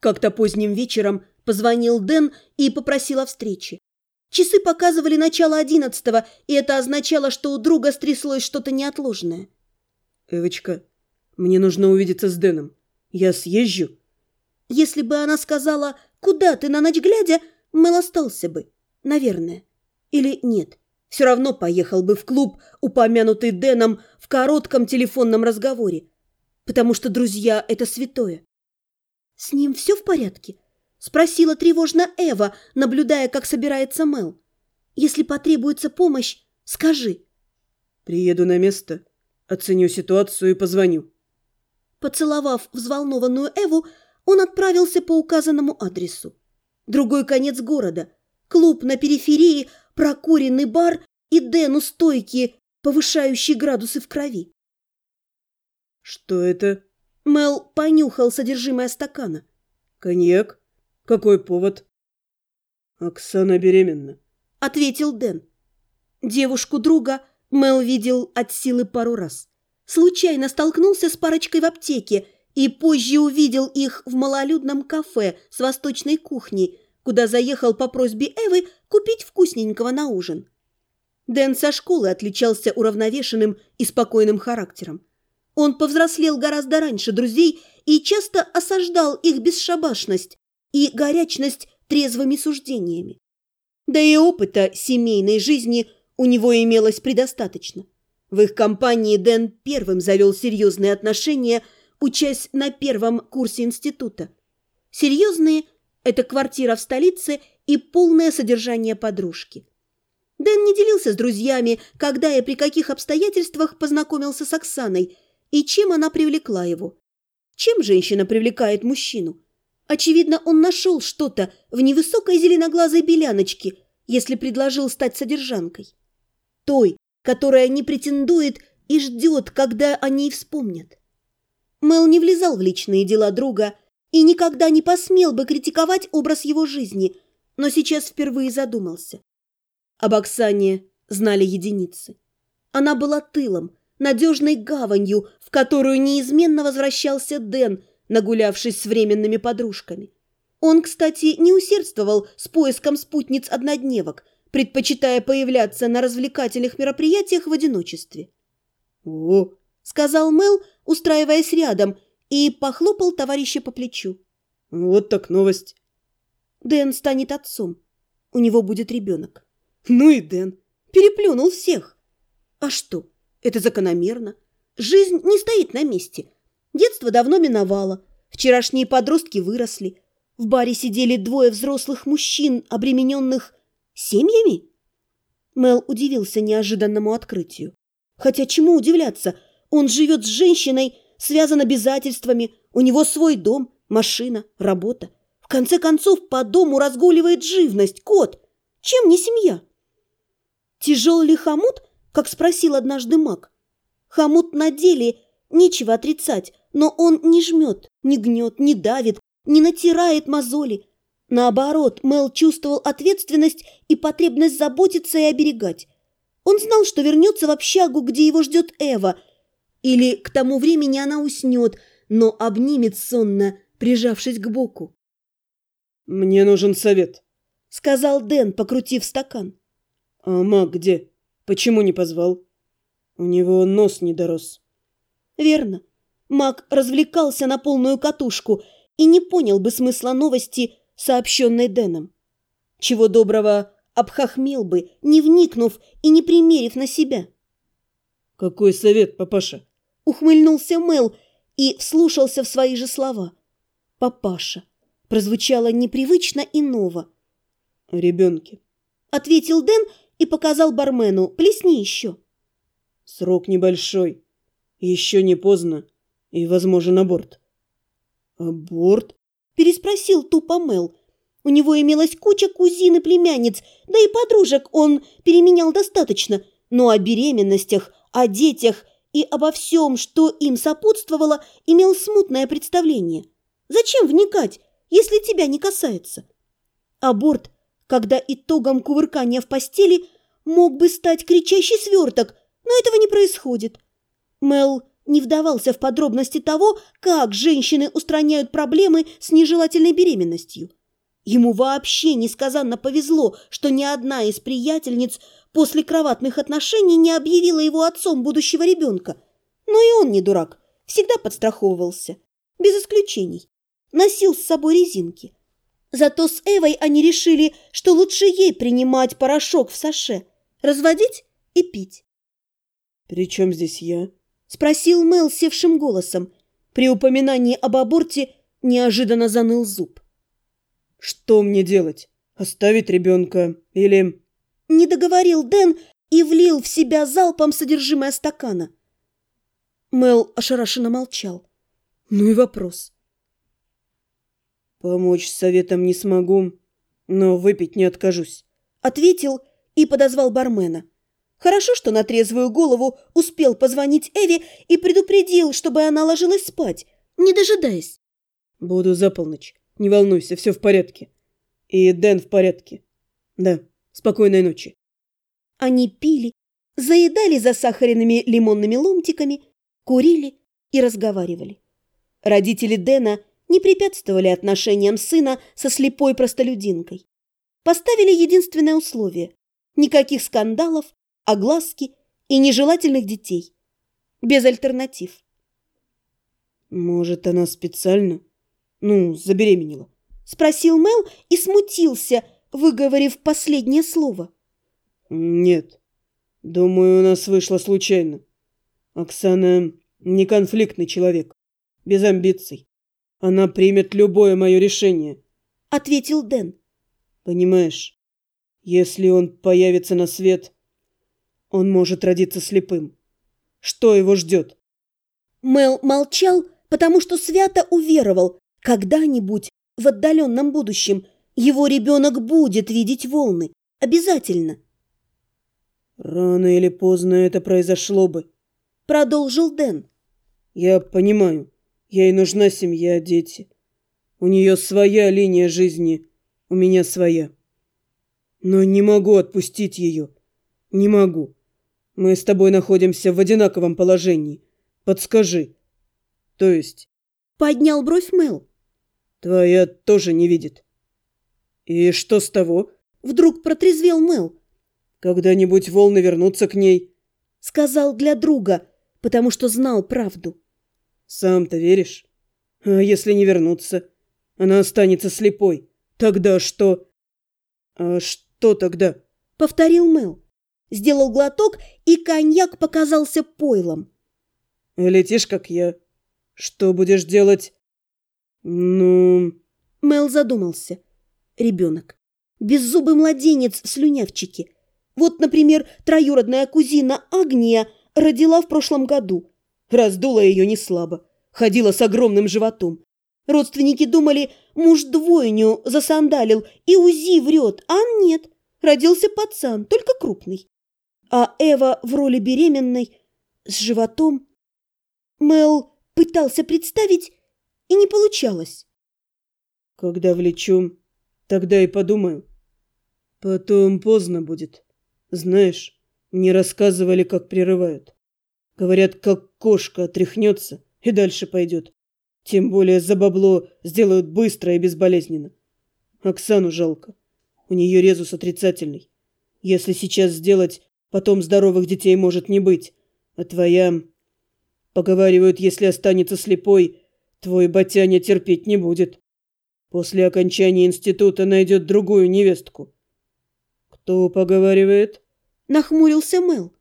Как-то поздним вечером позвонил Дэн и попросил о встрече. Часы показывали начало одиннадцатого, и это означало, что у друга стряслось что-то неотложное. «Эвочка, мне нужно увидеться с Дэном. Я съезжу?» Если бы она сказала «Куда ты на ночь глядя?», Мэл остался бы. Наверное. Или нет. Все равно поехал бы в клуб, упомянутый Дэном в коротком телефонном разговоре. Потому что друзья – это святое. «С ним все в порядке?» – спросила тревожно Эва, наблюдая, как собирается Мэл. «Если потребуется помощь, скажи». «Приеду на место, оценю ситуацию и позвоню». Поцеловав взволнованную Эву, он отправился по указанному адресу. Другой конец города, клуб на периферии, прокуренный бар и Дэн у стойки, повышающий градусы в крови. «Что это?» Мел понюхал содержимое стакана. «Коньяк? Какой повод?» «Оксана беременна», — ответил Дэн. Девушку друга Мел видел от силы пару раз. Случайно столкнулся с парочкой в аптеке и позже увидел их в малолюдном кафе с восточной кухней, куда заехал по просьбе Эвы купить вкусненького на ужин. Дэн со школы отличался уравновешенным и спокойным характером. Он повзрослел гораздо раньше друзей и часто осаждал их бесшабашность и горячность трезвыми суждениями. Да и опыта семейной жизни у него имелось предостаточно. В их компании Дэн первым завел серьезные отношения, учась на первом курсе института. Серьезные – это квартира в столице и полное содержание подружки. Дэн не делился с друзьями, когда и при каких обстоятельствах познакомился с Оксаной – и чем она привлекла его. Чем женщина привлекает мужчину? Очевидно, он нашел что-то в невысокой зеленоглазой беляночке, если предложил стать содержанкой. Той, которая не претендует и ждет, когда о ней вспомнят. Мэл не влезал в личные дела друга и никогда не посмел бы критиковать образ его жизни, но сейчас впервые задумался. Об Оксане знали единицы. Она была тылом, надежной гаванью, в которую неизменно возвращался Дэн, нагулявшись с временными подружками. Он, кстати, не усердствовал с поиском спутниц-однодневок, предпочитая появляться на развлекательных мероприятиях в одиночестве. «О!» — сказал Мел, устраиваясь рядом, и похлопал товарища по плечу. «Вот так новость!» Дэн станет отцом. У него будет ребенок. Ну и Дэн. Переплюнул всех. А что? Это закономерно. Жизнь не стоит на месте. Детство давно миновало. Вчерашние подростки выросли. В баре сидели двое взрослых мужчин, обремененных семьями. Мел удивился неожиданному открытию. Хотя чему удивляться? Он живет с женщиной, связан обязательствами, у него свой дом, машина, работа. В конце концов, по дому разгуливает живность, кот. Чем не семья? Тяжел ли хомут – как спросил однажды маг. Хомут на деле нечего отрицать, но он не жмет, не гнет, не давит, не натирает мозоли. Наоборот, Мел чувствовал ответственность и потребность заботиться и оберегать. Он знал, что вернется в общагу, где его ждет Эва, или к тому времени она уснет, но обнимет сонно, прижавшись к боку. «Мне нужен совет», — сказал Дэн, покрутив стакан. «А маг где?» Почему не позвал? У него нос не дорос. Верно. Мак развлекался на полную катушку и не понял бы смысла новости, сообщенной Дэном. Чего доброго, обхохмел бы, не вникнув и не примерив на себя. «Какой совет, папаша?» Ухмыльнулся Мел и вслушался в свои же слова. «Папаша» прозвучало непривычно и ново. «Ребенке», — ответил Дэн и показал бармену «Плесни еще». «Срок небольшой. Еще не поздно. И возможен аборт». «Аборт?» – переспросил тупо Мел. У него имелась куча кузин и племянниц, да и подружек он переменял достаточно, но о беременностях, о детях и обо всем, что им сопутствовало, имел смутное представление. Зачем вникать, если тебя не касается? Аборт когда итогом кувыркания в постели мог бы стать кричащий сверток, но этого не происходит. Мел не вдавался в подробности того, как женщины устраняют проблемы с нежелательной беременностью. Ему вообще несказанно повезло, что ни одна из приятельниц после кроватных отношений не объявила его отцом будущего ребенка. Но и он не дурак, всегда подстраховывался, без исключений. Носил с собой резинки. Зато с Эвой они решили, что лучше ей принимать порошок в саше, разводить и пить. «При чем здесь я?» – спросил Мел севшим голосом. При упоминании об аборте неожиданно заныл зуб. «Что мне делать? Оставить ребенка или...» Не договорил Дэн и влил в себя залпом содержимое стакана. Мел ошарашенно молчал. Ну и вопрос. «Помочь советом не смогу, но выпить не откажусь», — ответил и подозвал бармена. Хорошо, что на трезвую голову успел позвонить Эви и предупредил, чтобы она ложилась спать, не дожидаясь. «Буду за полночь. Не волнуйся, все в порядке. И Дэн в порядке. Да, спокойной ночи». Они пили, заедали засахаренными лимонными ломтиками, курили и разговаривали. Родители Дэна не препятствовали отношениям сына со слепой простолюдинкой. Поставили единственное условие – никаких скандалов, огласки и нежелательных детей. Без альтернатив. «Может, она специально? Ну, забеременела?» – спросил Мел и смутился, выговорив последнее слово. «Нет, думаю, у нас вышло случайно. Оксана не конфликтный человек, без амбиций. Она примет любое мое решение», — ответил Дэн. «Понимаешь, если он появится на свет, он может родиться слепым. Что его ждет?» Мел молчал, потому что свято уверовал, когда-нибудь в отдаленном будущем его ребенок будет видеть волны. Обязательно. «Рано или поздно это произошло бы», — продолжил Дэн. «Я понимаю. Ей нужна семья, дети. У нее своя линия жизни, у меня своя. Но не могу отпустить ее. Не могу. Мы с тобой находимся в одинаковом положении. Подскажи. То есть... Поднял бровь Мэл. Твоя тоже не видит. И что с того? Вдруг протрезвел Мэл. Когда-нибудь волны вернутся к ней. Сказал для друга, потому что знал правду. Сам-то веришь? А если не вернуться? Она останется слепой. Тогда что? А что тогда? Повторил Мэл. Сделал глоток, и коньяк показался пойлом. Летишь, как я. Что будешь делать? Ну... Мэл задумался. Ребенок. Беззубый младенец в слюнявчике. Вот, например, троюродная кузина Агния родила в прошлом году. Раздула ее не слабо. Ходила с огромным животом. Родственники думали, муж двойню засандалил и УЗИ врет, а нет. Родился пацан, только крупный. А Эва в роли беременной, с животом. Мел пытался представить, и не получалось. Когда влечу, тогда и подумаю. Потом поздно будет. Знаешь, мне рассказывали, как прерывают. Говорят, как кошка отряхнется и дальше пойдет. Тем более за бабло сделают быстро и безболезненно. Оксану жалко. У нее резус отрицательный. Если сейчас сделать, потом здоровых детей может не быть. А твоя... Поговаривают, если останется слепой, твой батяня терпеть не будет. После окончания института найдет другую невестку. Кто поговаривает? Нахмурился Мэл.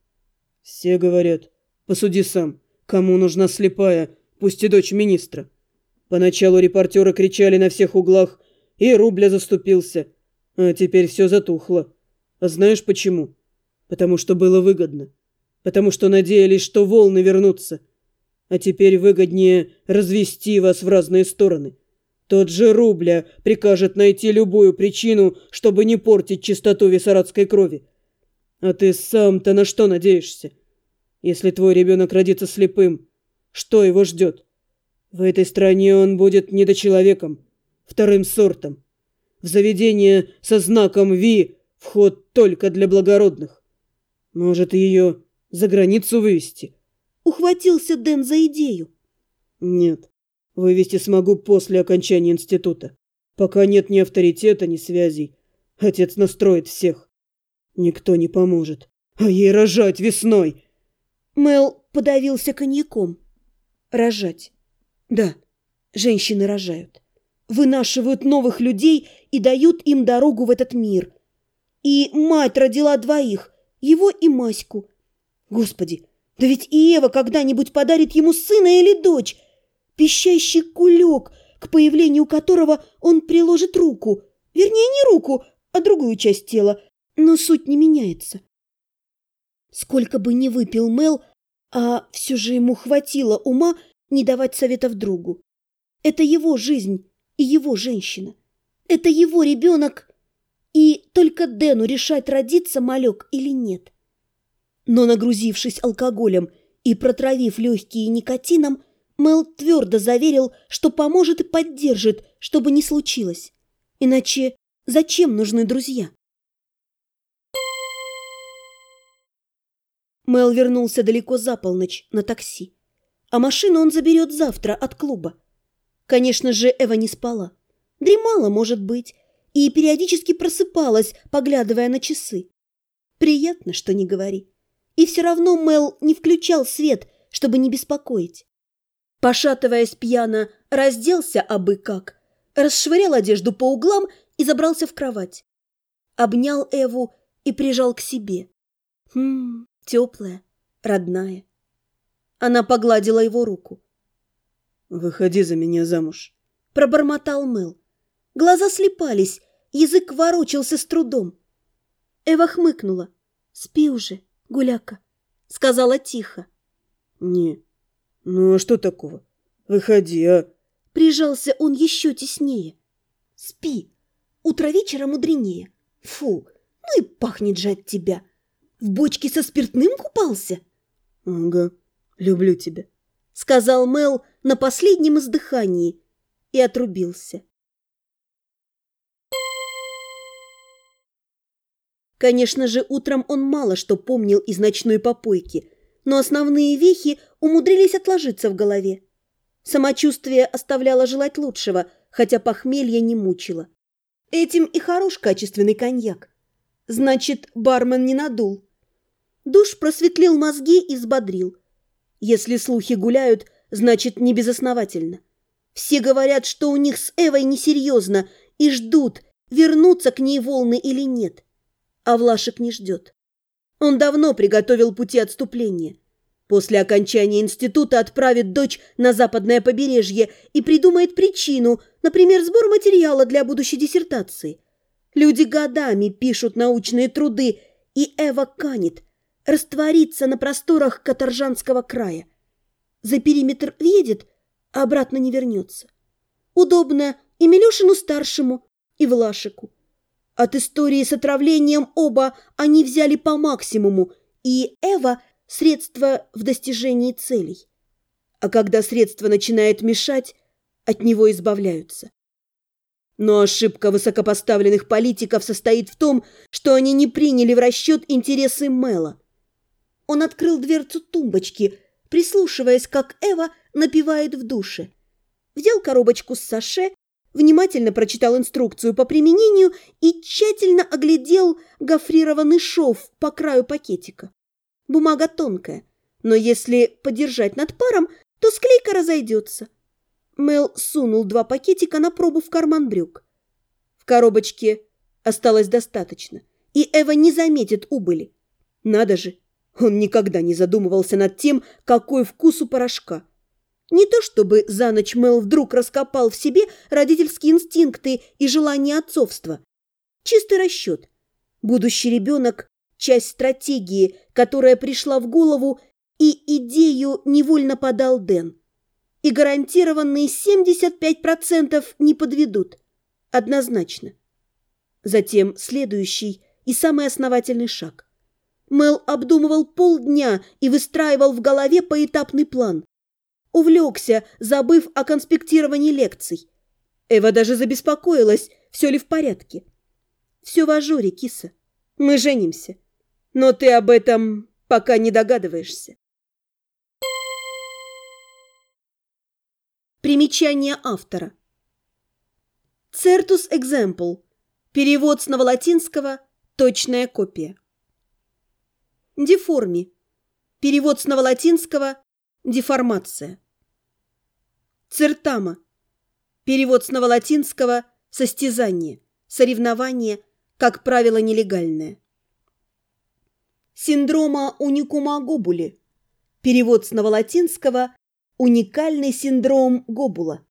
Все говорят. Посуди сам, кому нужна слепая, пусть и дочь министра. Поначалу репортеры кричали на всех углах, и Рубля заступился, а теперь все затухло. А знаешь почему? Потому что было выгодно. Потому что надеялись, что волны вернутся. А теперь выгоднее развести вас в разные стороны. Тот же Рубля прикажет найти любую причину, чтобы не портить чистоту висарадской крови. А ты сам-то на что надеешься? Если твой ребенок родится слепым, что его ждет? В этой стране он будет недочеловеком, вторым сортом. В заведение со знаком «Ви» вход только для благородных. Может, ее за границу вывести? Ухватился Дэн за идею. Нет, вывести смогу после окончания института. Пока нет ни авторитета, ни связей. Отец настроит всех. Никто не поможет. А ей рожать весной. Мел подавился коньяком. Рожать. Да, женщины рожают. Вынашивают новых людей и дают им дорогу в этот мир. И мать родила двоих, его и Маську. Господи, да ведь и Ева когда-нибудь подарит ему сына или дочь. Пищащий кулек, к появлению которого он приложит руку. Вернее, не руку, а другую часть тела. Но суть не меняется. Сколько бы ни выпил Мел, а все же ему хватило ума не давать советов другу. Это его жизнь и его женщина. Это его ребенок, и только Дэну решать, родиться малек или нет. Но нагрузившись алкоголем и протравив легкие никотином, Мел твердо заверил, что поможет и поддержит, чтобы не случилось. Иначе зачем нужны друзья? Мел вернулся далеко за полночь на такси. А машину он заберет завтра от клуба. Конечно же, Эва не спала. Дремала, может быть, и периодически просыпалась, поглядывая на часы. Приятно, что не говори. И все равно Мел не включал свет, чтобы не беспокоить. Пошатываясь пьяно, разделся абы как, расшвырял одежду по углам и забрался в кровать. Обнял Эву и прижал к себе. Хм, теплая, родная. Она погладила его руку. «Выходи за меня замуж», — пробормотал Мэл. Глаза слепались, язык ворочался с трудом. Эва хмыкнула. «Спи уже, гуляка», — сказала тихо. «Не, ну а что такого? Выходи, а?» Прижался он еще теснее. «Спи, утро вечера мудренее. Фу, ну и пахнет же от тебя. В бочке со спиртным купался?» «Ага, люблю тебя», — сказал Мел на последнем издыхании и отрубился. Конечно же, утром он мало что помнил из ночной попойки, но основные вехи умудрились отложиться в голове. Самочувствие оставляло желать лучшего, хотя похмелье не мучило. Этим и хорош качественный коньяк. Значит, бармен не надул. Душ просветлил мозги и взбодрил. Если слухи гуляют, значит, не безосновательно. Все говорят, что у них с Эвой несерьезно и ждут, вернуться к ней волны или нет а Влашек не ждет. Он давно приготовил пути отступления. После окончания института отправит дочь на западное побережье и придумает причину, например, сбор материала для будущей диссертации. Люди годами пишут научные труды, и Эва канет, растворится на просторах Каторжанского края. За периметр въедет, а обратно не вернется. Удобно и Милешину-старшему, и Влашику. От истории с отравлением оба они взяли по максимуму, и Эва – средство в достижении целей. А когда средство начинает мешать, от него избавляются. Но ошибка высокопоставленных политиков состоит в том, что они не приняли в расчет интересы Мэла. Он открыл дверцу тумбочки, прислушиваясь, как Эва напевает в душе. Взял коробочку с саше внимательно прочитал инструкцию по применению и тщательно оглядел гофрированный шов по краю пакетика. Бумага тонкая, но если подержать над паром, то склейка разойдется. Мел сунул два пакетика на пробу в карман брюк. В коробочке осталось достаточно, и Эва не заметит убыли. Надо же, он никогда не задумывался над тем, какой вкус у порошка. Не то чтобы за ночь Мел вдруг раскопал в себе родительские инстинкты и желание отцовства. Чистый расчет. Будущий ребенок – часть стратегии, которая пришла в голову, и идею невольно подал Дэн. И гарантированные 75% не подведут. Однозначно. Затем следующий и самый основательный шаг. Мел обдумывал полдня и выстраивал в голове поэтапный план. Увлекся, забыв о конспектировании лекций. Эва даже забеспокоилась, все ли в порядке. «Все в ажуре, киса. Мы женимся. Но ты об этом пока не догадываешься». Примечание автора. Certus example. Перевод с новолатинского «точная копия». Деформи. Перевод с новолатинского «деформация». Цертама. Перевод с новолатинского «состязание», «соревнование», как правило, нелегальное. Синдрома уникума гобули. Перевод с новолатинского «уникальный синдром Гобула».